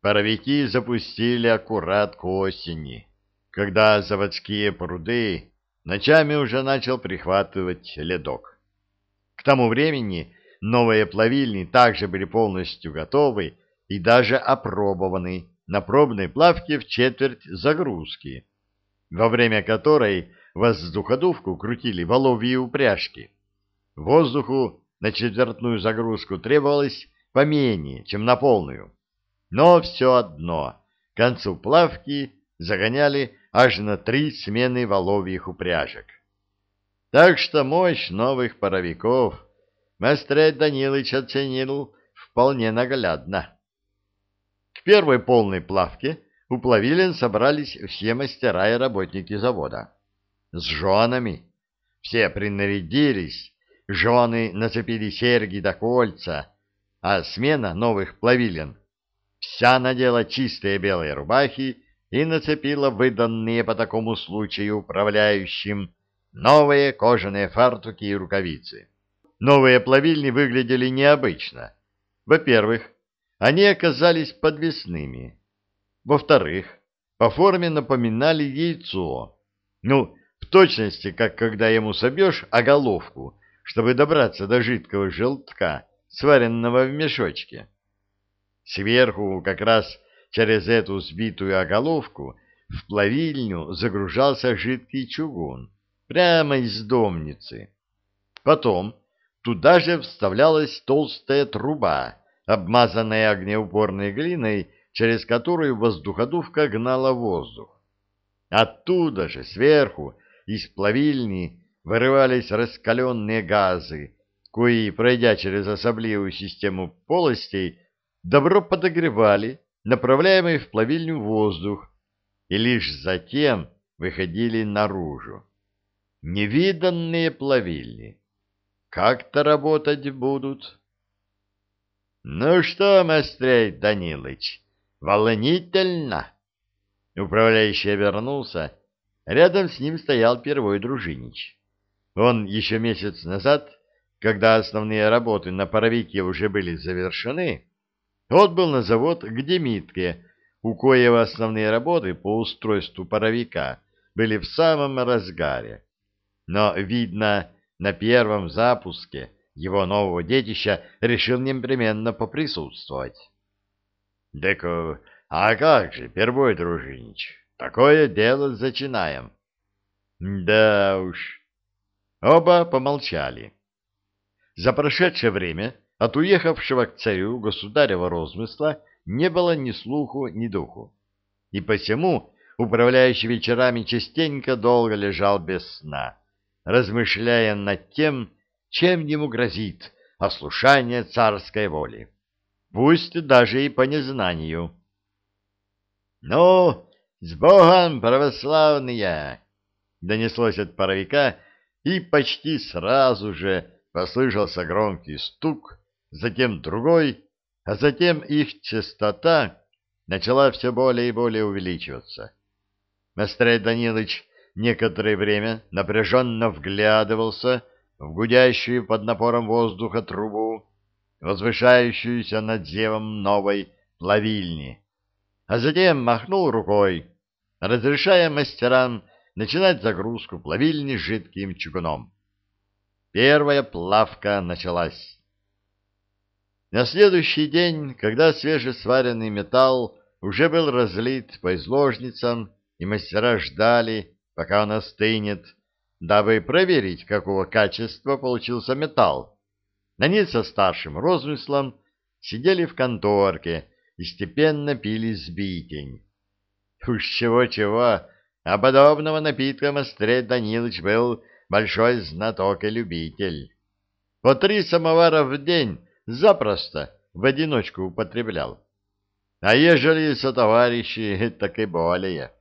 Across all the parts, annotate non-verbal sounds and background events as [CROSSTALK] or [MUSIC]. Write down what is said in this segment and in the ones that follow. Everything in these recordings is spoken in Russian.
Паровики запустили аккурат к осени, когда заводские пруды ночами уже начал прихватывать ледок. К тому времени новые плавильни также были полностью готовы и даже опробованы на пробной плавке в четверть загрузки, во время которой воздуходувку крутили воловьи упряжки. Воздуху на четвертную загрузку требовалось поменее, чем на полную. Но все одно, к концу плавки загоняли аж на три смены воловьих упряжек. Так что мощь новых паровиков Мастрей Данилыч оценил вполне наглядно. К первой полной плавке у плавилин собрались все мастера и работники завода. С женами. Все принарядились, жены нацепили серьги до кольца, а смена новых плавилин вся надела чистые белые рубахи и нацепила выданные по такому случаю управляющим новые кожаные фартуки и рукавицы. Новые плавильни выглядели необычно. Во-первых, они оказались подвесными. Во-вторых, по форме напоминали яйцо. Ну, в точности, как когда ему собьешь оголовку, чтобы добраться до жидкого желтка, сваренного в мешочке. Сверху, как раз через эту сбитую оголовку, в плавильню загружался жидкий чугун, прямо из домницы. Потом туда же вставлялась толстая труба, обмазанная огнеупорной глиной, через которую воздуходувка гнала воздух. Оттуда же, сверху, из плавильни, вырывались раскаленные газы, кои, пройдя через особливую систему полостей, добро подогревали направляемый в плавильню воздух и лишь затем выходили наружу. Невиданные плавильни. Как-то работать будут. Ну что, Мастрей Данилыч, волнительно? Управляющий вернулся. Рядом с ним стоял первый дружинич. Он еще месяц назад, когда основные работы на паровике уже были завершены, отбыл на завод к Демитке, у коего основные работы по устройству паровика были в самом разгаре. Но, видно, на первом запуске его нового детища решил непременно поприсутствовать. — Так, а как же, первой дружинич, такое дело зачинаем. — Да уж. Оба помолчали. За прошедшее время от уехавшего к царю государева розмысла не было ни слуху, ни духу. И посему управляющий вечерами частенько долго лежал без сна размышляя над тем, чем ему грозит ослушание царской воли, пусть даже и по незнанию. — Ну, с Богом, православные! — донеслось от паровика, и почти сразу же послышался громкий стук, затем другой, а затем их частота начала все более и более увеличиваться. Мастрей Данилович некоторое время напряженно вглядывался в гудящую под напором воздуха трубу, возвышающуюся над зевом новой плавильни, а затем махнул рукой, разрешая мастерам начинать загрузку плавильни жидким чугуном. Первая плавка началась. На следующий день, когда свежесваренный металл уже был разлит по изложницам, и мастера ждали, пока он остынет, дабы проверить, какого качества получился металл. Они со старшим розмыслом сидели в конторке и степенно пили сбитень. Уж чего-чего, а подобного напитка Мастрей Данилович был большой знаток и любитель. По три самовара в день запросто в одиночку употреблял. А ежели со товарищи, [LAUGHS] так и более.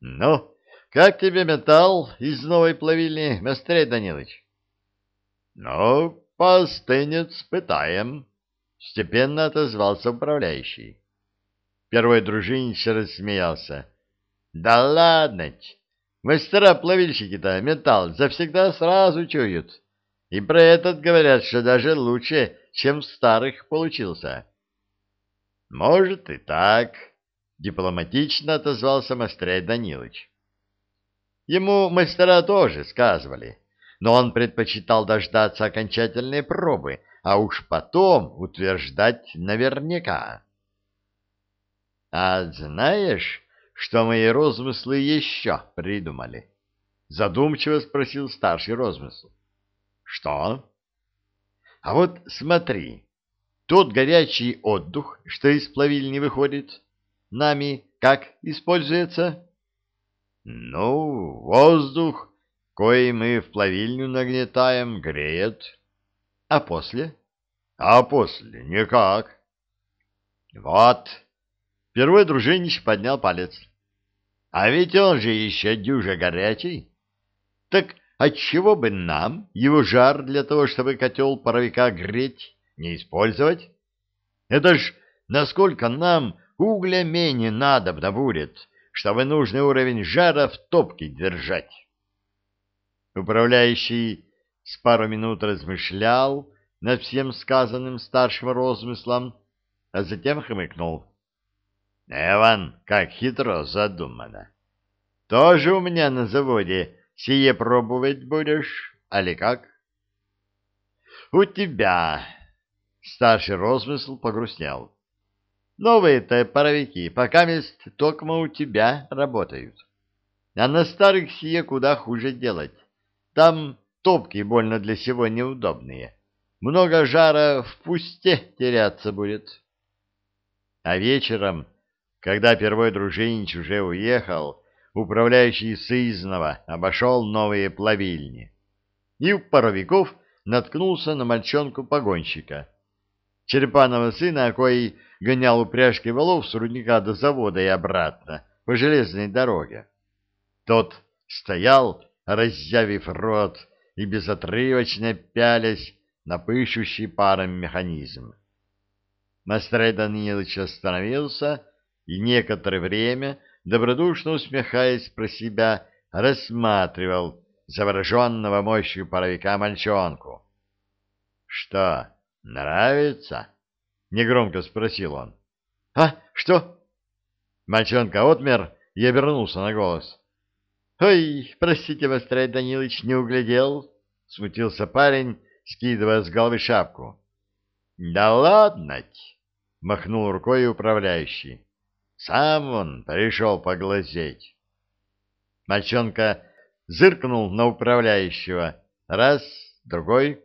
Ну, как тебе металл из новой плавильни, Мастрей Данилович? — Ну, постынец пытаем, — степенно отозвался управляющий. Первый дружинич рассмеялся. — Да ладно мастера-плавильщики-то металл завсегда сразу чуют. И про этот говорят, что даже лучше, чем в старых получился. — Может и так, дипломатично отозвался Мастрей Данилович. Ему мастера тоже сказывали, но он предпочитал дождаться окончательной пробы, а уж потом утверждать наверняка. — А знаешь, что мои розмыслы еще придумали? — задумчиво спросил старший розмысл. — Что? — А вот смотри, тот горячий отдух, что из плавильни выходит, нами как используется? — Ну, воздух, кой мы в плавильню нагнетаем, греет. — А после? — А после никак. — Вот. Первый дружинич поднял палец. — А ведь он же еще дюже горячий. Так отчего бы нам его жар для того, чтобы котел паровика греть, не использовать? Это ж насколько нам угля менее надобно будет, чтобы нужный уровень жара в топке держать. Управляющий с пару минут размышлял над всем сказанным старшим розмыслом, а затем хмыкнул. — Эван, как хитро задумано. Тоже у меня на заводе сие пробовать будешь, али как? — У тебя... Старший розмысл погрустнел. Новые-то паровики пока мест токмо у тебя работают. А на старых сие куда хуже делать. Там топки больно для сего неудобные. Много жара в пусте теряться будет. А вечером, когда первой дружинич уже уехал, управляющий сызнова обошел новые плавильни. И у паровиков наткнулся на мальчонку-погонщика. Черепанова сына, кой гонял упряжки волов с рудника до завода и обратно по железной дороге. Тот стоял, разъявив рот и безотрывочно пялясь на пышущий паром механизм. Мастрей Данилович остановился и некоторое время, добродушно усмехаясь про себя, рассматривал завороженного мощью паровика мальчонку. — Что, нравится? негромко спросил он. А, что? Мальчонка отмер и обернулся на голос. Ой, простите, Мастрай Данилович, не углядел, смутился парень, скидывая с головы шапку. Да ладно, махнул рукой управляющий. Сам он пришел поглазеть. Мальчонка зыркнул на управляющего раз, другой,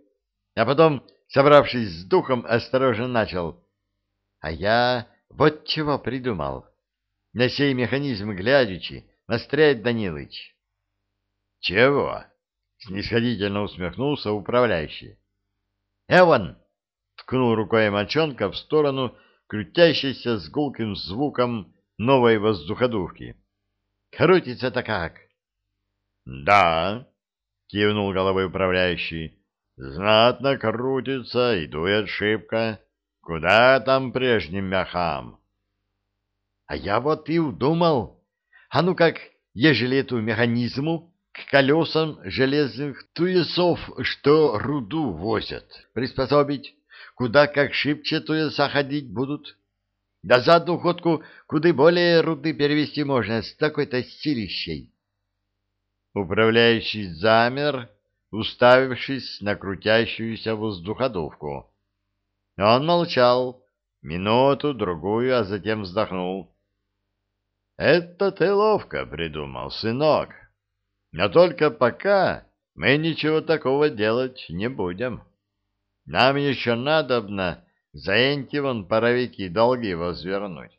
а потом собравшись с духом, осторожно начал. — А я вот чего придумал. На сей механизм глядячи, настрять Данилыч. — Чего? — снисходительно усмехнулся управляющий. — Эван! — ткнул рукой мальчонка в сторону крутящейся с гулким звуком новой воздуходувки. — Крутится-то как? — Да, — кивнул головой управляющий. Знатно крутится и дует шибко. Куда там прежним мяхам? А я вот и удумал. А ну как, ежели эту механизму к колесам железных туесов, что руду возят, приспособить, куда как шибче туеса ходить будут. Да за одну ходку куда более руды перевести можно с такой-то силищей. Управляющий замер уставившись на крутящуюся воздуходувку. Он молчал минуту-другую, а затем вздохнул. — Это ты ловко придумал, сынок. Но только пока мы ничего такого делать не будем. Нам еще надобно за эти вон паровики долги возвернуть.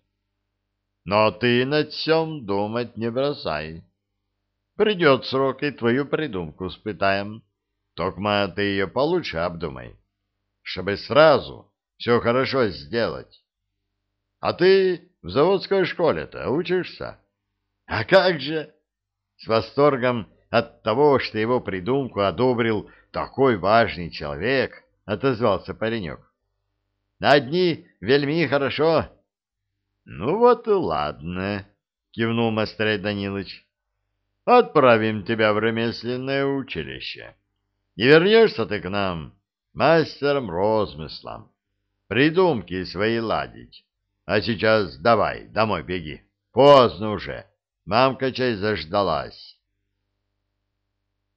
Но ты над всем думать не бросай. Придет срок, и твою придумку испытаем. Только ты ее получше обдумай, чтобы сразу все хорошо сделать. А ты в заводской школе-то учишься? А как же? С восторгом от того, что его придумку одобрил такой важный человек, отозвался паренек. Одни вельми хорошо. Ну вот и ладно, кивнул Мастрей Данилович. Отправим тебя в ремесленное училище. И вернешься ты к нам мастером розмыслом, придумки свои ладить, А сейчас давай, домой беги. Поздно уже. Мамка чай заждалась.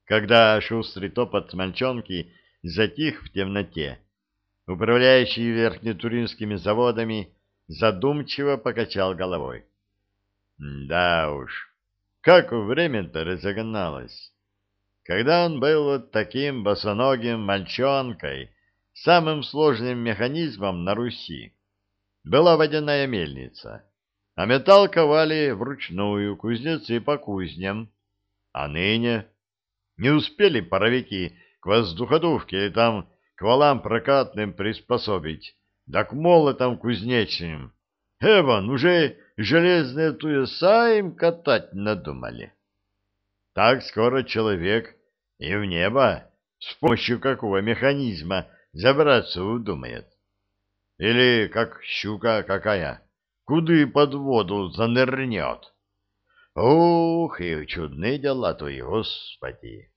Когда шустрый топот мальчонки затих в темноте, управляющий верхнетуринскими заводами задумчиво покачал головой. Да уж, как время-то разогналось. Когда он был вот таким босоногим мальчонкой, самым сложным механизмом на Руси была водяная мельница, а металл ковали вручную кузнецы по кузням. А ныне не успели паровики к воздуходувке или там к валам прокатным приспособить, да к молотам кузнечным. Эван, уже железные туеса им катать надумали. Так скоро человек и в небо с помощью какого механизма забраться удумает. Или как щука какая, куды под воду занырнет. Ух, и чудные дела твои, Господи!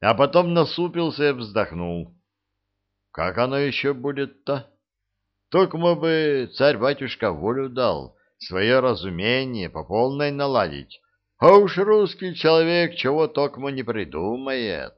А потом насупился и вздохнул. Как оно еще будет-то? Только бы царь-батюшка волю дал, свое разумение по полной наладить, а уж русский человек чего только не придумает.